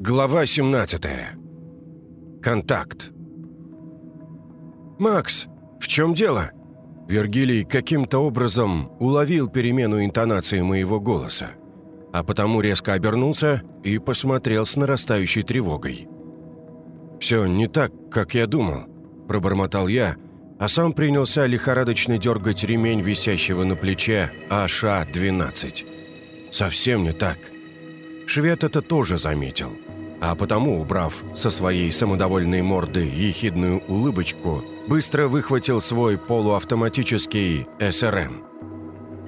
Глава 17. Контакт. «Макс, в чем дело?» Вергилий каким-то образом уловил перемену интонации моего голоса, а потому резко обернулся и посмотрел с нарастающей тревогой. «Все не так, как я думал», – пробормотал я, а сам принялся лихорадочно дергать ремень висящего на плече АШ-12. «Совсем не так». Швед это тоже заметил – а потому, убрав со своей самодовольной морды ехидную улыбочку, быстро выхватил свой полуавтоматический СРМ.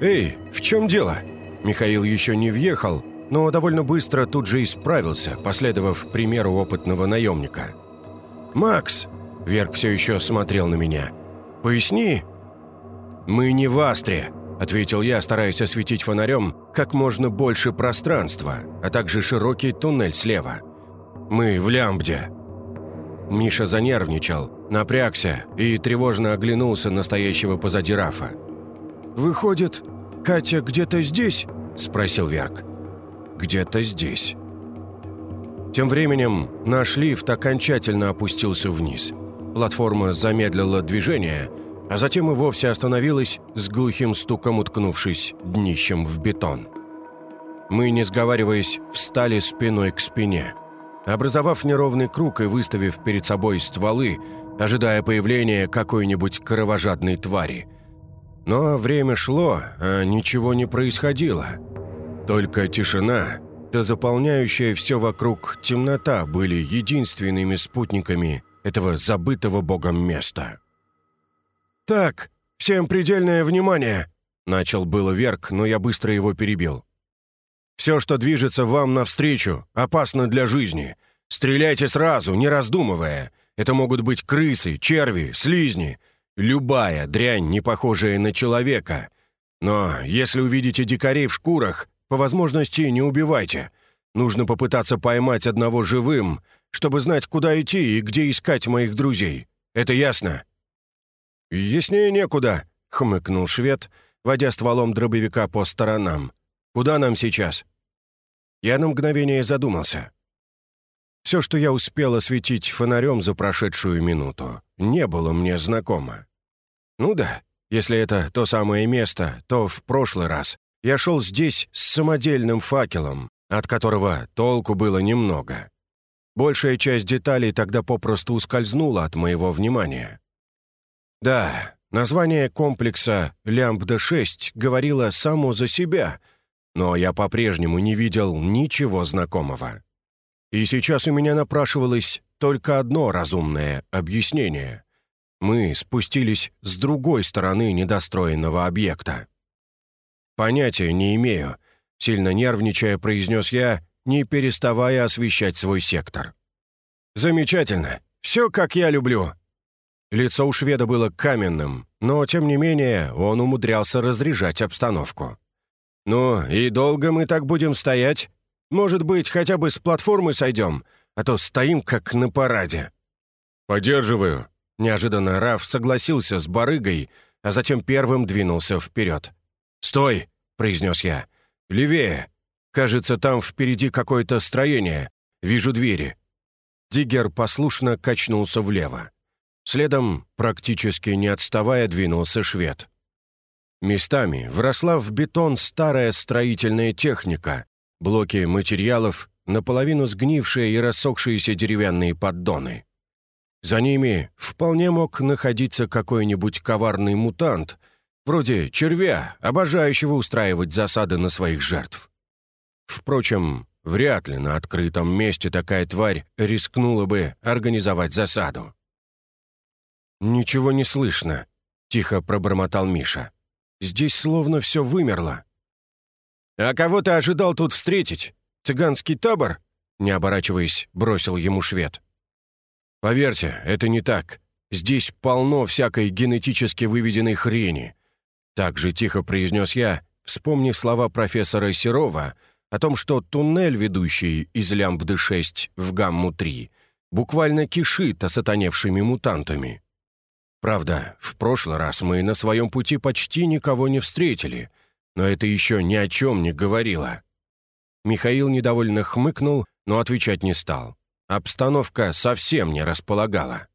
«Эй, в чем дело?» Михаил еще не въехал, но довольно быстро тут же исправился, последовав примеру опытного наемника. «Макс!» — Верк все еще смотрел на меня. «Поясни!» «Мы не в Астре!» — ответил я, стараясь осветить фонарем как можно больше пространства, а также широкий туннель слева. Мы в Лямбде». Миша занервничал, напрягся и тревожно оглянулся на стоящего позади Рафа. «Выходит, Катя где-то здесь?» – спросил Верк. «Где-то здесь». Тем временем наш лифт окончательно опустился вниз. Платформа замедлила движение, а затем и вовсе остановилась, с глухим стуком уткнувшись днищем в бетон. Мы, не сговариваясь, встали спиной к спине – образовав неровный круг и выставив перед собой стволы, ожидая появления какой-нибудь кровожадной твари. Но время шло, а ничего не происходило. Только тишина, да заполняющая все вокруг темнота были единственными спутниками этого забытого богом места. «Так, всем предельное внимание!» Начал было Верк, но я быстро его перебил. Все, что движется вам навстречу, опасно для жизни. Стреляйте сразу, не раздумывая. Это могут быть крысы, черви, слизни. Любая дрянь, не похожая на человека. Но если увидите дикарей в шкурах, по возможности не убивайте. Нужно попытаться поймать одного живым, чтобы знать, куда идти и где искать моих друзей. Это ясно?» «Яснее некуда», — хмыкнул швед, водя стволом дробовика по сторонам. «Куда нам сейчас?» Я на мгновение задумался. Все, что я успел осветить фонарем за прошедшую минуту, не было мне знакомо. Ну да, если это то самое место, то в прошлый раз я шел здесь с самодельным факелом, от которого толку было немного. Большая часть деталей тогда попросту ускользнула от моего внимания. Да, название комплекса «Лямбда-6» говорило само за себя — но я по-прежнему не видел ничего знакомого. И сейчас у меня напрашивалось только одно разумное объяснение. Мы спустились с другой стороны недостроенного объекта. «Понятия не имею», — сильно нервничая произнес я, не переставая освещать свой сектор. «Замечательно. Все, как я люблю». Лицо у шведа было каменным, но, тем не менее, он умудрялся разряжать обстановку. «Ну, и долго мы так будем стоять? Может быть, хотя бы с платформы сойдем, а то стоим как на параде». «Поддерживаю». Неожиданно Раф согласился с барыгой, а затем первым двинулся вперед. «Стой!» — произнес я. «Левее! Кажется, там впереди какое-то строение. Вижу двери». Диггер послушно качнулся влево. Следом, практически не отставая, двинулся швед. Местами вросла в бетон старая строительная техника, блоки материалов, наполовину сгнившие и рассохшиеся деревянные поддоны. За ними вполне мог находиться какой-нибудь коварный мутант, вроде червя, обожающего устраивать засады на своих жертв. Впрочем, вряд ли на открытом месте такая тварь рискнула бы организовать засаду. «Ничего не слышно», — тихо пробормотал Миша. Здесь словно все вымерло. «А кого ты ожидал тут встретить? Цыганский табор?» Не оборачиваясь, бросил ему швед. «Поверьте, это не так. Здесь полно всякой генетически выведенной хрени». Так же тихо произнес я, вспомнив слова профессора Серова о том, что туннель, ведущий из Лямбды-6 в Гамму-3, буквально кишит осатаневшими мутантами. Правда, в прошлый раз мы на своем пути почти никого не встретили, но это еще ни о чем не говорило. Михаил недовольно хмыкнул, но отвечать не стал. Обстановка совсем не располагала.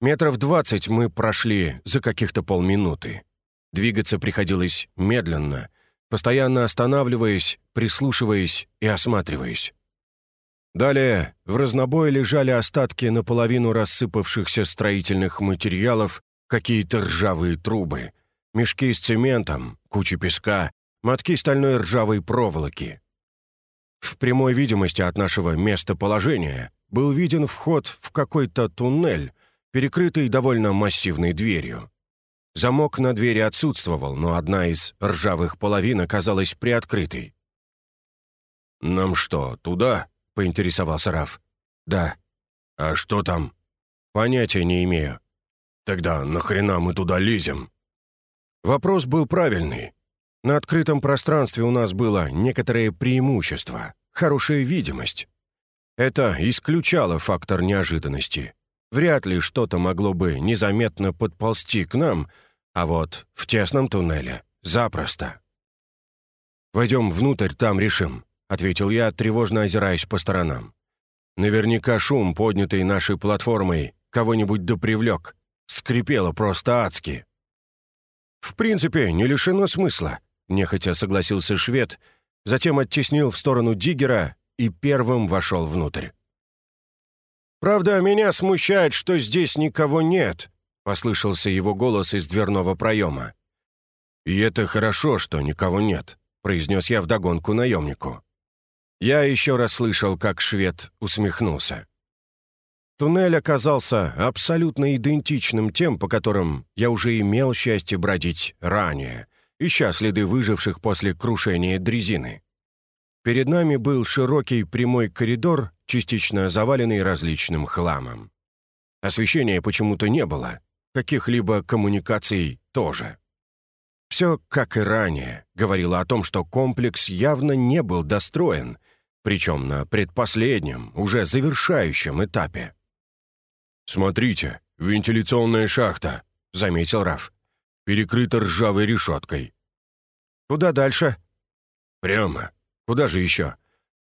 Метров двадцать мы прошли за каких-то полминуты. Двигаться приходилось медленно, постоянно останавливаясь, прислушиваясь и осматриваясь. Далее в разнобой лежали остатки наполовину рассыпавшихся строительных материалов, какие-то ржавые трубы, мешки с цементом, куча песка, мотки стальной ржавой проволоки. В прямой видимости от нашего местоположения был виден вход в какой-то туннель, перекрытый довольно массивной дверью. Замок на двери отсутствовал, но одна из ржавых половин оказалась приоткрытой. «Нам что, туда?» — поинтересовался Раф. «Да». «А что там?» «Понятия не имею». «Тогда нахрена мы туда лезем?» Вопрос был правильный. На открытом пространстве у нас было некоторое преимущество, хорошая видимость. Это исключало фактор неожиданности. Вряд ли что-то могло бы незаметно подползти к нам, а вот в тесном туннеле — запросто. «Войдем внутрь, там решим», — ответил я, тревожно озираясь по сторонам. «Наверняка шум, поднятый нашей платформой, кого-нибудь допривлек. Скрипело просто адски». «В принципе, не лишено смысла», — нехотя согласился швед, затем оттеснил в сторону Диггера и первым вошел внутрь. «Правда, меня смущает, что здесь никого нет», — послышался его голос из дверного проема. «И это хорошо, что никого нет», — произнес я вдогонку наемнику. Я еще раз слышал, как швед усмехнулся. Туннель оказался абсолютно идентичным тем, по которым я уже имел счастье бродить ранее, ища следы выживших после крушения дрезины. Перед нами был широкий прямой коридор, частично заваленный различным хламом. Освещения почему-то не было, каких-либо коммуникаций тоже. Все, как и ранее, говорило о том, что комплекс явно не был достроен, причем на предпоследнем, уже завершающем этапе. «Смотрите, вентиляционная шахта», — заметил Раф. «Перекрыта ржавой решеткой». «Куда дальше?» «Прямо. Куда же еще?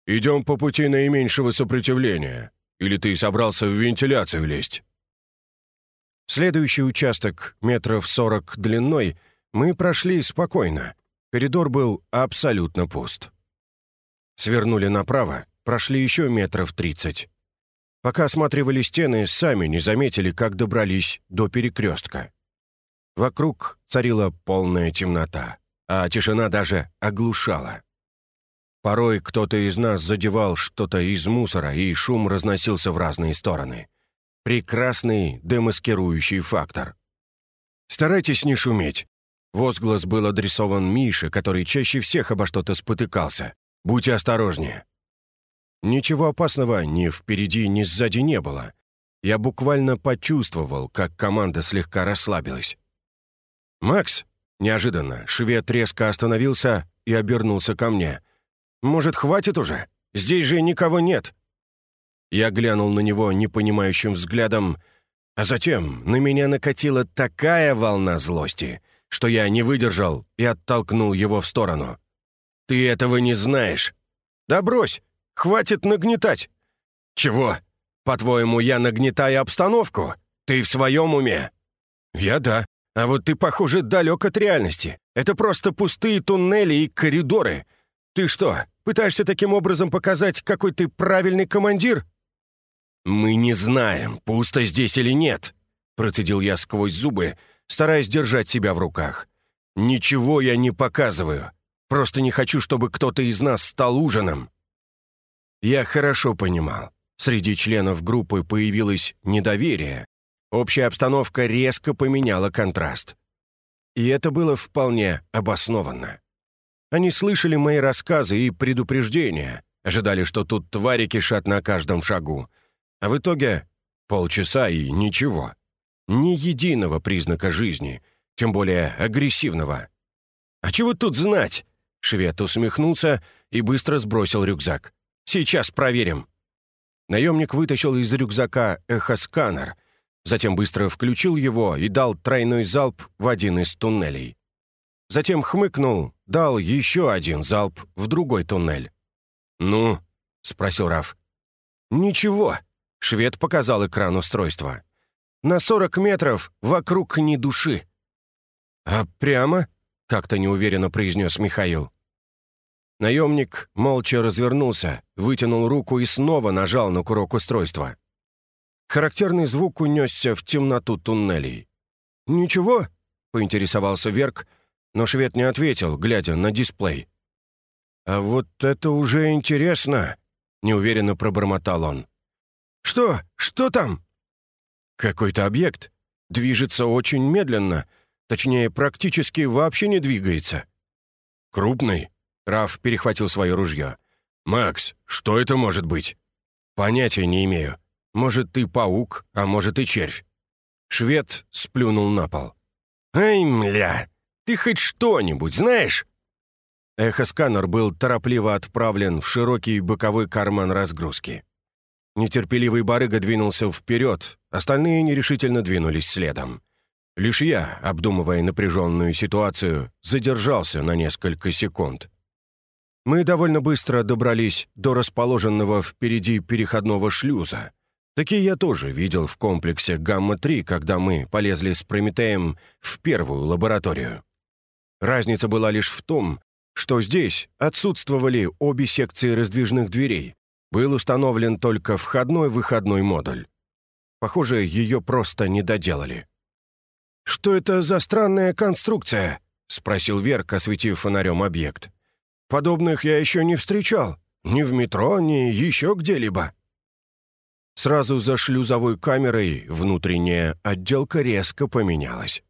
Идем по пути наименьшего сопротивления. Или ты собрался в вентиляцию лезть?» Следующий участок, метров сорок длиной, мы прошли спокойно. Коридор был абсолютно пуст. Свернули направо, прошли еще метров тридцать. Пока осматривали стены, сами не заметили, как добрались до перекрестка. Вокруг царила полная темнота, а тишина даже оглушала. Порой кто-то из нас задевал что-то из мусора, и шум разносился в разные стороны. Прекрасный демаскирующий фактор. «Старайтесь не шуметь». Возглас был адресован Мише, который чаще всех обо что-то спотыкался. «Будьте осторожнее». Ничего опасного ни впереди, ни сзади не было. Я буквально почувствовал, как команда слегка расслабилась. «Макс!» Неожиданно швед резко остановился и обернулся ко мне. Может, хватит уже? Здесь же никого нет». Я глянул на него непонимающим взглядом, а затем на меня накатила такая волна злости, что я не выдержал и оттолкнул его в сторону. «Ты этого не знаешь». «Да брось! Хватит нагнетать!» «Чего? По-твоему, я нагнетаю обстановку? Ты в своем уме?» «Я да. А вот ты, похоже, далек от реальности. Это просто пустые туннели и коридоры. Ты что, пытаешься таким образом показать, какой ты правильный командир?» «Мы не знаем, пусто здесь или нет», — процедил я сквозь зубы, стараясь держать себя в руках. «Ничего я не показываю. Просто не хочу, чтобы кто-то из нас стал ужином». Я хорошо понимал. Среди членов группы появилось недоверие. Общая обстановка резко поменяла контраст. И это было вполне обоснованно. Они слышали мои рассказы и предупреждения, ожидали, что тут твари кишат на каждом шагу. А в итоге полчаса и ничего. Ни единого признака жизни, тем более агрессивного. «А чего тут знать?» Швед усмехнулся и быстро сбросил рюкзак. «Сейчас проверим». Наемник вытащил из рюкзака эхосканер, затем быстро включил его и дал тройной залп в один из туннелей. Затем хмыкнул, дал еще один залп в другой туннель. «Ну?» — спросил Раф. «Ничего», — швед показал экран устройства. «На 40 метров вокруг ни души». «А прямо?» — как-то неуверенно произнес Михаил. Наемник молча развернулся, вытянул руку и снова нажал на курок устройства. Характерный звук унесся в темноту туннелей. «Ничего?» — поинтересовался Верк, но швед не ответил, глядя на дисплей. «А вот это уже интересно!» — неуверенно пробормотал он. «Что? Что там?» «Какой-то объект. Движется очень медленно. Точнее, практически вообще не двигается». «Крупный?» — Раф перехватил свое ружье. «Макс, что это может быть?» «Понятия не имею. Может, ты паук, а может и червь». Швед сплюнул на пол. «Ай, мля! Ты хоть что-нибудь знаешь?» Эхосканер был торопливо отправлен в широкий боковой карман разгрузки. Нетерпеливый барыга двинулся вперед, остальные нерешительно двинулись следом. Лишь я, обдумывая напряженную ситуацию, задержался на несколько секунд. Мы довольно быстро добрались до расположенного впереди переходного шлюза. Такие я тоже видел в комплексе «Гамма-3», когда мы полезли с Прометеем в первую лабораторию. Разница была лишь в том, что здесь отсутствовали обе секции раздвижных дверей. Был установлен только входной-выходной модуль. Похоже, ее просто не доделали. «Что это за странная конструкция?» — спросил Верк, осветив фонарем объект. «Подобных я еще не встречал. Ни в метро, ни еще где-либо». Сразу за шлюзовой камерой внутренняя отделка резко поменялась.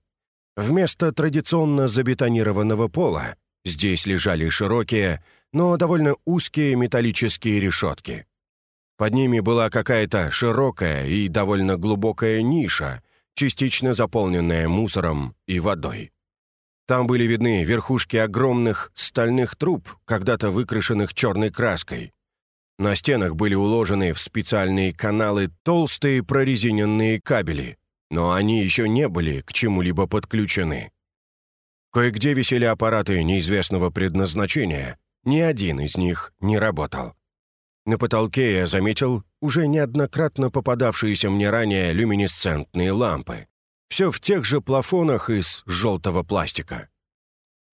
Вместо традиционно забетонированного пола здесь лежали широкие, но довольно узкие металлические решетки. Под ними была какая-то широкая и довольно глубокая ниша, частично заполненная мусором и водой. Там были видны верхушки огромных стальных труб, когда-то выкрашенных черной краской. На стенах были уложены в специальные каналы толстые прорезиненные кабели, но они еще не были к чему-либо подключены. Кое-где висели аппараты неизвестного предназначения, ни один из них не работал. На потолке я заметил уже неоднократно попадавшиеся мне ранее люминесцентные лампы. Все в тех же плафонах из желтого пластика.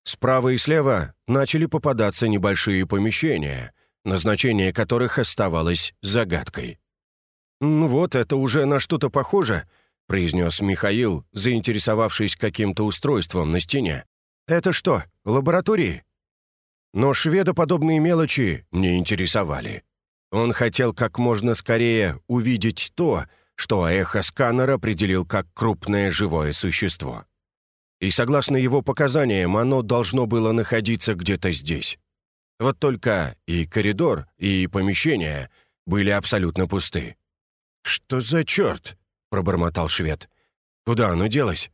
Справа и слева начали попадаться небольшие помещения — назначение которых оставалось загадкой. «Ну вот, это уже на что-то похоже», — произнес Михаил, заинтересовавшись каким-то устройством на стене. «Это что, лаборатории?» Но шведа подобные мелочи не интересовали. Он хотел как можно скорее увидеть то, что эхосканер определил как крупное живое существо. И согласно его показаниям, оно должно было находиться где-то здесь. Вот только и коридор, и помещение были абсолютно пусты. «Что за черт?» — пробормотал швед. «Куда оно делось?»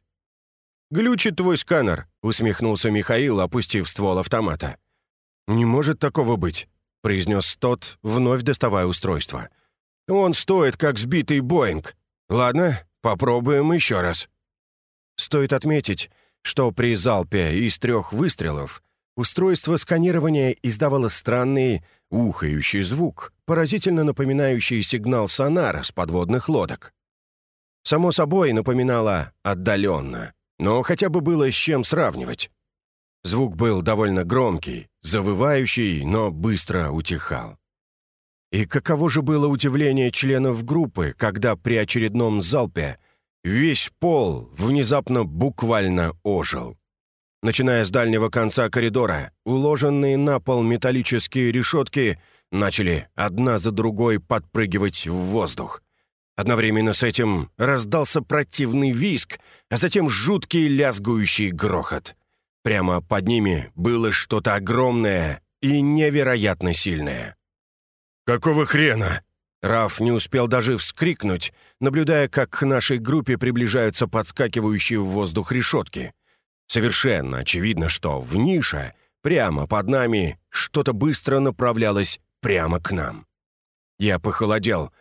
«Глючит твой сканер», — усмехнулся Михаил, опустив ствол автомата. «Не может такого быть», — произнес тот, вновь доставая устройство. «Он стоит, как сбитый Боинг. Ладно, попробуем еще раз». Стоит отметить, что при залпе из трех выстрелов Устройство сканирования издавало странный, ухающий звук, поразительно напоминающий сигнал сонара с подводных лодок. Само собой, напоминало отдаленно, но хотя бы было с чем сравнивать. Звук был довольно громкий, завывающий, но быстро утихал. И каково же было удивление членов группы, когда при очередном залпе весь пол внезапно буквально ожил. Начиная с дальнего конца коридора, уложенные на пол металлические решетки начали одна за другой подпрыгивать в воздух. Одновременно с этим раздался противный визг, а затем жуткий лязгующий грохот. Прямо под ними было что-то огромное и невероятно сильное. «Какого хрена?» Раф не успел даже вскрикнуть, наблюдая, как к нашей группе приближаются подскакивающие в воздух решетки. Совершенно очевидно, что в нише, прямо под нами, что-то быстро направлялось прямо к нам. Я похолодел.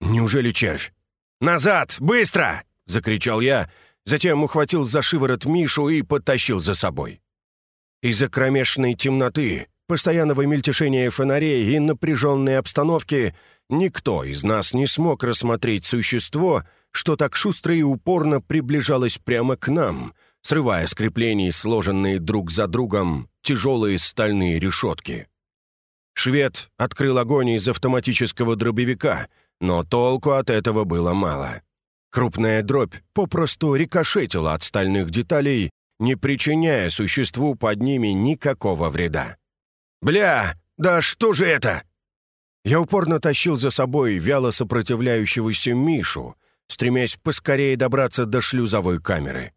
Неужели червь? «Назад! Быстро!» — закричал я, затем ухватил за шиворот Мишу и подтащил за собой. Из-за кромешной темноты, постоянного мельтешения фонарей и напряженной обстановки никто из нас не смог рассмотреть существо, что так шустро и упорно приближалось прямо к нам, срывая с креплений сложенные друг за другом тяжелые стальные решетки. Швед открыл огонь из автоматического дробовика, но толку от этого было мало. Крупная дробь попросту рикошетила от стальных деталей, не причиняя существу под ними никакого вреда. «Бля, да что же это?» Я упорно тащил за собой вяло сопротивляющегося Мишу, стремясь поскорее добраться до шлюзовой камеры.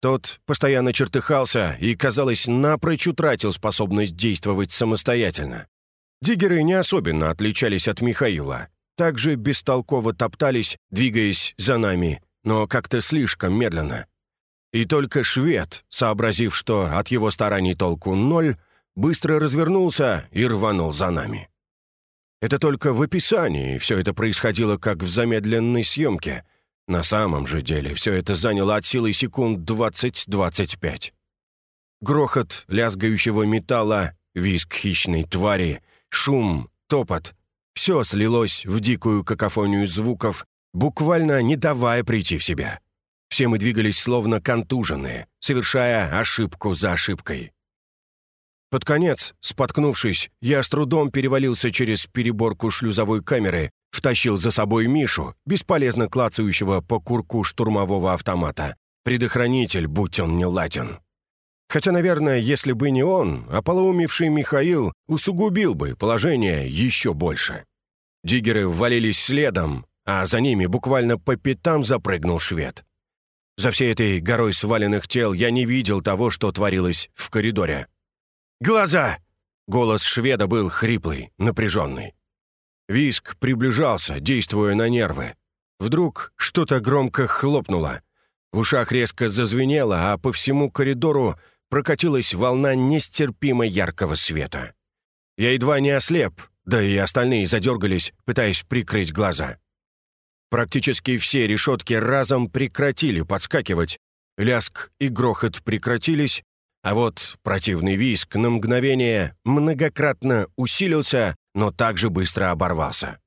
Тот постоянно чертыхался и, казалось, напрочь утратил способность действовать самостоятельно. Диггеры не особенно отличались от Михаила. Также бестолково топтались, двигаясь за нами, но как-то слишком медленно. И только швед, сообразив, что от его стараний толку ноль, быстро развернулся и рванул за нами. Это только в описании все это происходило как в замедленной съемке. На самом же деле все это заняло от силы секунд 20-25. Грохот лязгающего металла, визг хищной твари, шум, топот — все слилось в дикую какофонию звуков, буквально не давая прийти в себя. Все мы двигались словно контуженные, совершая ошибку за ошибкой. Под конец, споткнувшись, я с трудом перевалился через переборку шлюзовой камеры, втащил за собой Мишу, бесполезно клацающего по курку штурмового автомата. Предохранитель, будь он не ладен. Хотя, наверное, если бы не он, ополоумевший Михаил усугубил бы положение еще больше. Диггеры ввалились следом, а за ними буквально по пятам запрыгнул швед. За всей этой горой сваленных тел я не видел того, что творилось в коридоре. Глаза!» Голос шведа был хриплый, напряженный. Виск приближался, действуя на нервы. Вдруг что-то громко хлопнуло. В ушах резко зазвенело, а по всему коридору прокатилась волна нестерпимо яркого света. Я едва не ослеп, да и остальные задергались, пытаясь прикрыть глаза. Практически все решетки разом прекратили подскакивать, ляск и грохот прекратились, а вот противный виск на мгновение многократно усилился, но также быстро оборвался.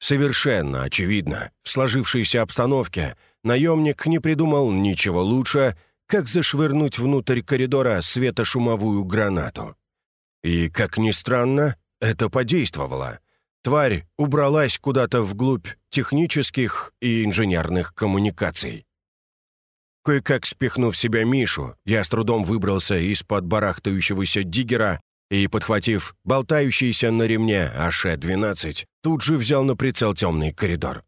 Совершенно очевидно, в сложившейся обстановке наемник не придумал ничего лучше, как зашвырнуть внутрь коридора светошумовую гранату. И, как ни странно, это подействовало. Тварь убралась куда-то вглубь технических и инженерных коммуникаций. Кое-как спихнув себя Мишу, я с трудом выбрался из-под барахтающегося диггера и, подхватив болтающийся на ремне АШ-12, тут же взял на прицел темный коридор.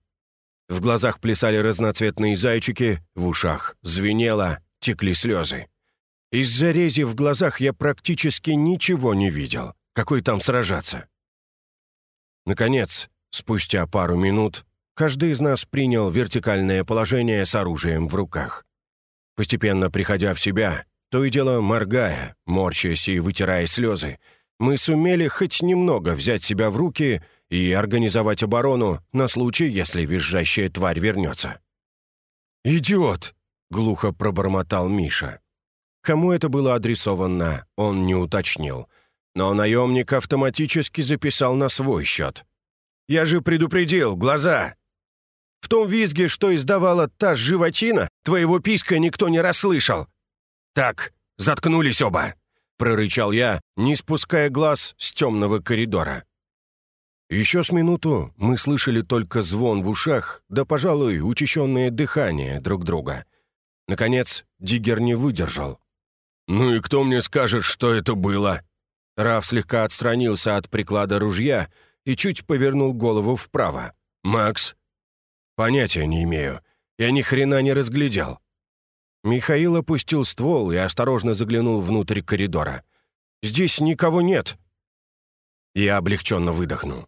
В глазах плясали разноцветные зайчики, в ушах звенело, текли слезы. Из-за рези в глазах я практически ничего не видел. Какой там сражаться? Наконец, спустя пару минут, каждый из нас принял вертикальное положение с оружием в руках. Постепенно приходя в себя, то и дело моргая, морщась и вытирая слезы, мы сумели хоть немного взять себя в руки и организовать оборону на случай, если визжащая тварь вернется. «Идиот!» — глухо пробормотал Миша. Кому это было адресовано, он не уточнил. Но наемник автоматически записал на свой счет. «Я же предупредил, глаза! В том визге, что издавала та животина, твоего писка никто не расслышал». «Так, заткнулись оба!» — прорычал я, не спуская глаз с темного коридора. Еще с минуту мы слышали только звон в ушах, да, пожалуй, учащенное дыхание друг друга. Наконец, Диггер не выдержал. «Ну и кто мне скажет, что это было?» Раф слегка отстранился от приклада ружья и чуть повернул голову вправо. «Макс, «Понятия не имею. Я ни хрена не разглядел». Михаил опустил ствол и осторожно заглянул внутрь коридора. «Здесь никого нет». Я облегченно выдохнул.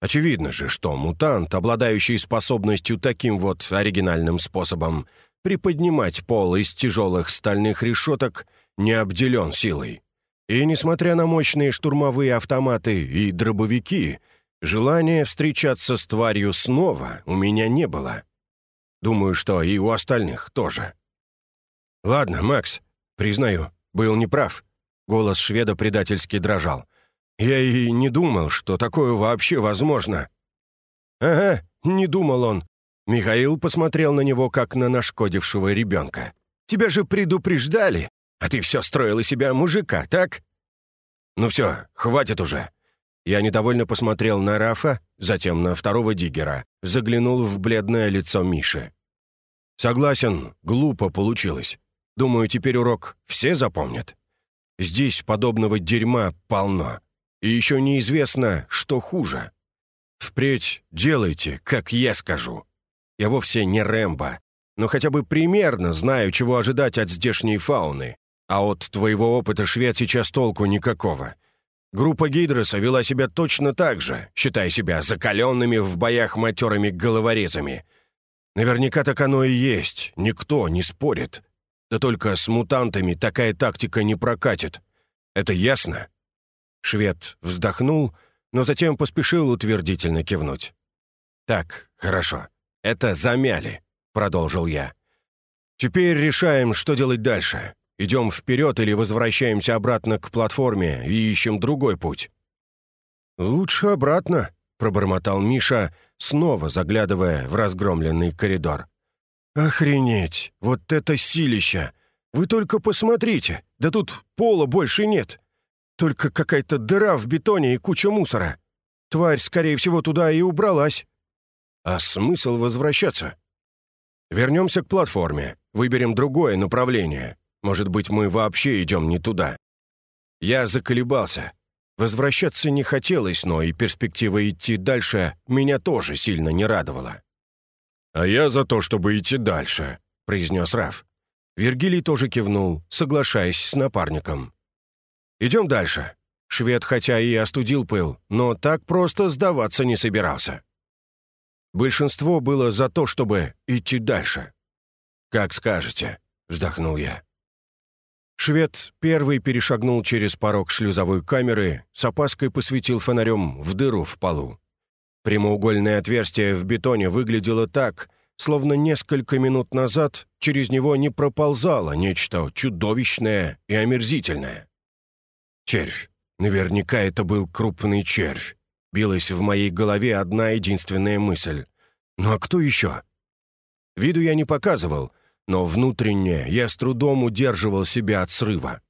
Очевидно же, что мутант, обладающий способностью таким вот оригинальным способом приподнимать пол из тяжелых стальных решеток, не обделен силой. И несмотря на мощные штурмовые автоматы и дробовики — Желания встречаться с тварью снова у меня не было. Думаю, что и у остальных тоже. «Ладно, Макс, признаю, был неправ». Голос шведа предательски дрожал. «Я и не думал, что такое вообще возможно». «Ага, не думал он». Михаил посмотрел на него, как на нашкодившего ребенка. «Тебя же предупреждали, а ты все строил из себя мужика, так?» «Ну все, хватит уже». Я недовольно посмотрел на Рафа, затем на второго диггера, заглянул в бледное лицо Миши. «Согласен, глупо получилось. Думаю, теперь урок все запомнят. Здесь подобного дерьма полно. И еще неизвестно, что хуже. Впредь делайте, как я скажу. Я вовсе не Рэмбо, но хотя бы примерно знаю, чего ожидать от здешней фауны. А от твоего опыта швед сейчас толку никакого. Группа Гидроса вела себя точно так же, считая себя закаленными в боях матерыми головорезами. Наверняка так оно и есть, никто не спорит. Да только с мутантами такая тактика не прокатит. Это ясно?» Швед вздохнул, но затем поспешил утвердительно кивнуть. «Так, хорошо. Это замяли», — продолжил я. «Теперь решаем, что делать дальше. Идем вперед или возвращаемся обратно к платформе и ищем другой путь?» «Лучше обратно», — пробормотал Миша, снова заглядывая в разгромленный коридор. «Охренеть! Вот это силища! Вы только посмотрите! Да тут пола больше нет! Только какая-то дыра в бетоне и куча мусора! Тварь, скорее всего, туда и убралась!» «А смысл возвращаться?» «Вернемся к платформе, выберем другое направление. Может быть, мы вообще идем не туда?» Я заколебался. Возвращаться не хотелось, но и перспектива идти дальше меня тоже сильно не радовала. «А я за то, чтобы идти дальше», — произнес Раф. Вергилий тоже кивнул, соглашаясь с напарником. «Идем дальше». Швед хотя и остудил пыл, но так просто сдаваться не собирался. Большинство было за то, чтобы идти дальше. «Как скажете», — вздохнул я. Швед первый перешагнул через порог шлюзовой камеры, с опаской посветил фонарем в дыру в полу. Прямоугольное отверстие в бетоне выглядело так, словно несколько минут назад через него не проползало нечто чудовищное и омерзительное. Червь. Наверняка это был крупный червь. Билась в моей голове одна единственная мысль. Ну а кто еще? Виду я не показывал, но внутренне я с трудом удерживал себя от срыва.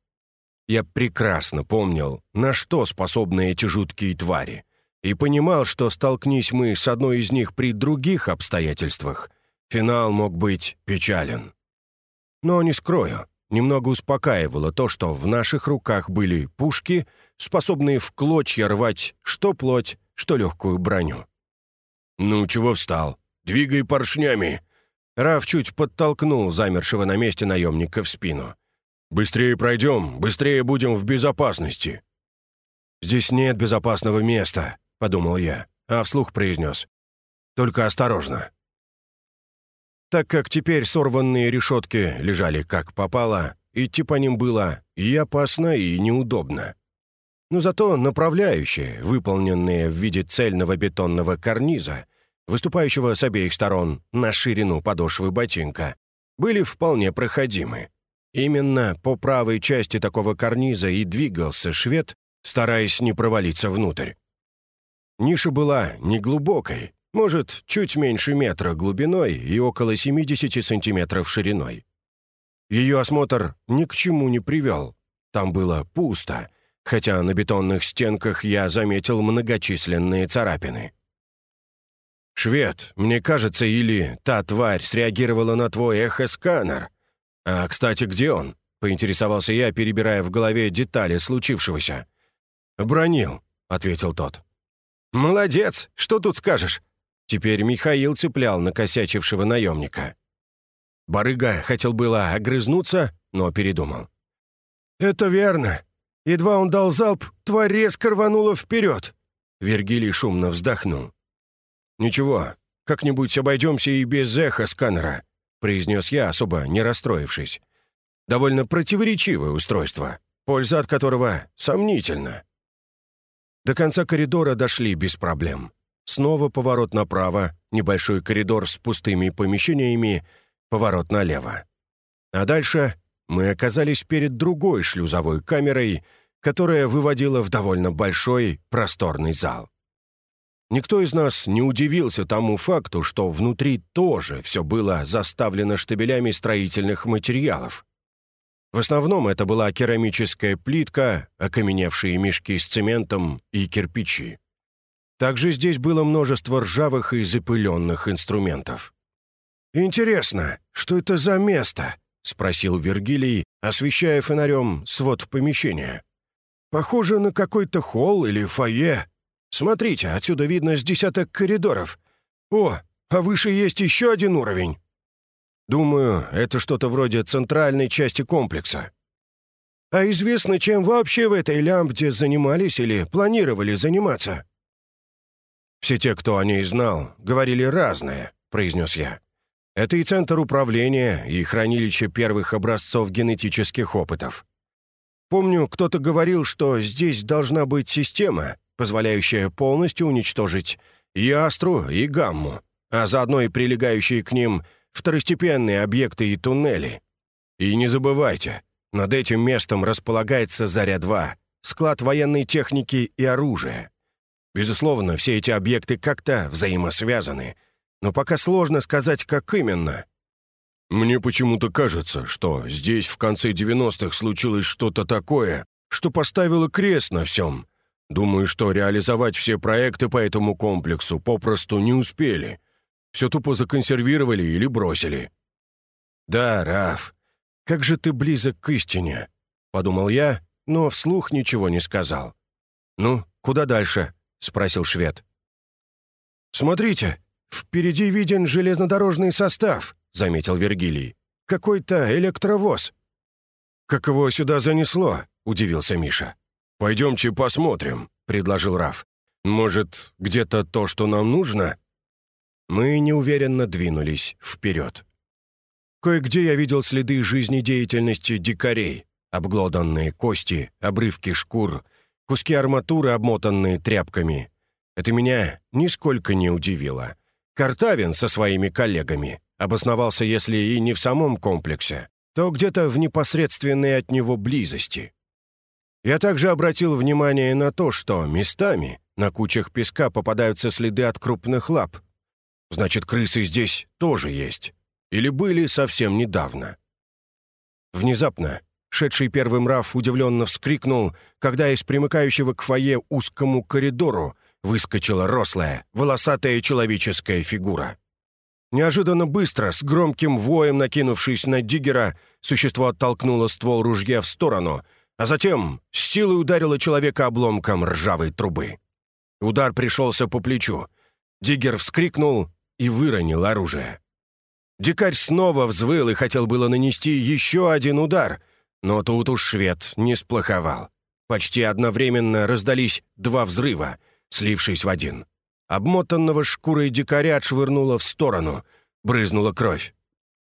Я прекрасно помнил, на что способны эти жуткие твари и понимал, что столкнись мы с одной из них при других обстоятельствах, финал мог быть печален. Но не скрою, немного успокаивало то, что в наших руках были пушки, способные в клочья рвать что плоть, что легкую броню. «Ну, чего встал? Двигай поршнями!» Раф чуть подтолкнул замершего на месте наемника в спину. «Быстрее пройдем, быстрее будем в безопасности!» «Здесь нет безопасного места», — подумал я, а вслух произнес. «Только осторожно». Так как теперь сорванные решетки лежали как попало, идти по ним было и опасно, и неудобно. Но зато направляющие, выполненные в виде цельного бетонного карниза, выступающего с обеих сторон на ширину подошвы ботинка, были вполне проходимы. Именно по правой части такого карниза и двигался швед, стараясь не провалиться внутрь. Ниша была неглубокой, может, чуть меньше метра глубиной и около 70 сантиметров шириной. Ее осмотр ни к чему не привел. Там было пусто, хотя на бетонных стенках я заметил многочисленные царапины. «Швед, мне кажется, или та тварь среагировала на твой эхосканер. А, кстати, где он?» — поинтересовался я, перебирая в голове детали случившегося. «Бронил», — ответил тот. «Молодец! Что тут скажешь?» Теперь Михаил цеплял накосячившего наемника. Барыга хотел было огрызнуться, но передумал. «Это верно. Едва он дал залп, тварь резко рванула вперед!» Вергилий шумно вздохнул. «Ничего, как-нибудь обойдемся и без эха сканера», произнес я, особо не расстроившись. «Довольно противоречивое устройство, польза от которого сомнительна». До конца коридора дошли без проблем. Снова поворот направо, небольшой коридор с пустыми помещениями, поворот налево. А дальше мы оказались перед другой шлюзовой камерой, которая выводила в довольно большой, просторный зал. Никто из нас не удивился тому факту, что внутри тоже все было заставлено штабелями строительных материалов. В основном это была керамическая плитка, окаменевшие мешки с цементом и кирпичи. Также здесь было множество ржавых и запыленных инструментов. «Интересно, что это за место?» — спросил Вергилий, освещая фонарем свод помещения. «Похоже на какой-то холл или фойе. Смотрите, отсюда видно с десяток коридоров. О, а выше есть еще один уровень». «Думаю, это что-то вроде центральной части комплекса». «А известно, чем вообще в этой лямбде занимались или планировали заниматься?» «Все те, кто о ней знал, говорили разное», — произнес я. «Это и центр управления, и хранилище первых образцов генетических опытов. Помню, кто-то говорил, что здесь должна быть система, позволяющая полностью уничтожить и Астру, и Гамму, а заодно и прилегающие к ним второстепенные объекты и туннели. И не забывайте, над этим местом располагается Заря-2, склад военной техники и оружия. Безусловно, все эти объекты как-то взаимосвязаны, но пока сложно сказать, как именно. Мне почему-то кажется, что здесь в конце 90-х случилось что-то такое, что поставило крест на всем, Думаю, что реализовать все проекты по этому комплексу попросту не успели. Все тупо законсервировали или бросили. «Да, Раф, как же ты близок к истине», — подумал я, но вслух ничего не сказал. «Ну, куда дальше?» — спросил швед. «Смотрите, впереди виден железнодорожный состав», — заметил Вергилий. «Какой-то электровоз». «Как его сюда занесло?» — удивился Миша. «Пойдемте посмотрим», — предложил Раф. «Может, где-то то, что нам нужно?» Мы неуверенно двинулись вперед. Кое-где я видел следы жизнедеятельности дикарей. Обглоданные кости, обрывки шкур, куски арматуры, обмотанные тряпками. Это меня нисколько не удивило. Картавин со своими коллегами обосновался, если и не в самом комплексе, то где-то в непосредственной от него близости. Я также обратил внимание на то, что местами на кучах песка попадаются следы от крупных лап. Значит, крысы здесь тоже есть. Или были совсем недавно. Внезапно шедший первым Раф удивленно вскрикнул, когда из примыкающего к фойе узкому коридору выскочила рослая, волосатая человеческая фигура. Неожиданно быстро, с громким воем накинувшись на Диггера, существо оттолкнуло ствол ружья в сторону — а затем с силой ударила человека обломком ржавой трубы. Удар пришелся по плечу. Диггер вскрикнул и выронил оружие. Дикарь снова взвыл и хотел было нанести еще один удар, но тут уж швед не сплоховал. Почти одновременно раздались два взрыва, слившись в один. Обмотанного шкурой дикаря отшвырнуло в сторону, брызнула кровь.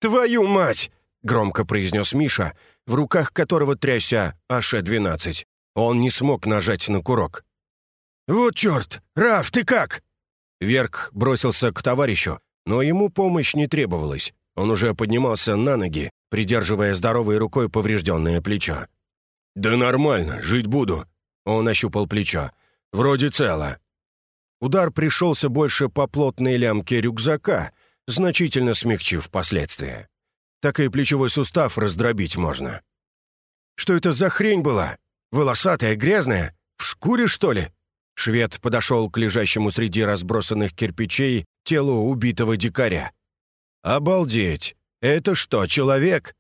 «Твою мать!» — громко произнес Миша, в руках которого тряся АШ-12. Он не смог нажать на курок. «Вот черт! Раф, ты как?» Верк бросился к товарищу, но ему помощь не требовалась. Он уже поднимался на ноги, придерживая здоровой рукой поврежденное плечо. «Да нормально, жить буду». Он ощупал плечо. «Вроде цело». Удар пришелся больше по плотной лямке рюкзака, значительно смягчив последствия так и плечевой сустав раздробить можно. Что это за хрень была? Волосатая, грязная? В шкуре, что ли?» Швед подошел к лежащему среди разбросанных кирпичей телу убитого дикаря. «Обалдеть! Это что, человек?»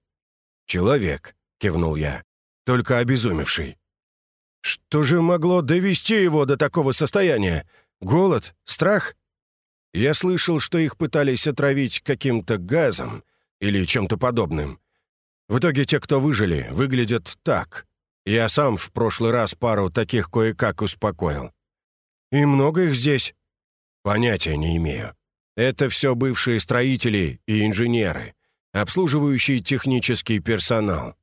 «Человек», — кивнул я, — «только обезумевший». «Что же могло довести его до такого состояния? Голод? Страх?» Я слышал, что их пытались отравить каким-то газом, или чем-то подобным. В итоге те, кто выжили, выглядят так. Я сам в прошлый раз пару таких кое-как успокоил. И много их здесь? Понятия не имею. Это все бывшие строители и инженеры, обслуживающий технический персонал.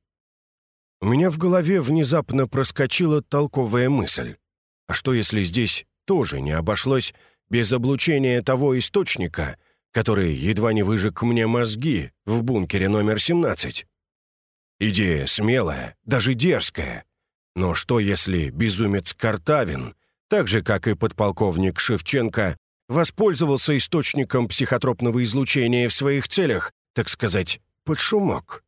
У меня в голове внезапно проскочила толковая мысль. А что, если здесь тоже не обошлось без облучения того источника, который едва не выжег мне мозги в бункере номер 17. Идея смелая, даже дерзкая. Но что, если безумец Картавин так же, как и подполковник Шевченко, воспользовался источником психотропного излучения в своих целях, так сказать, под шумок.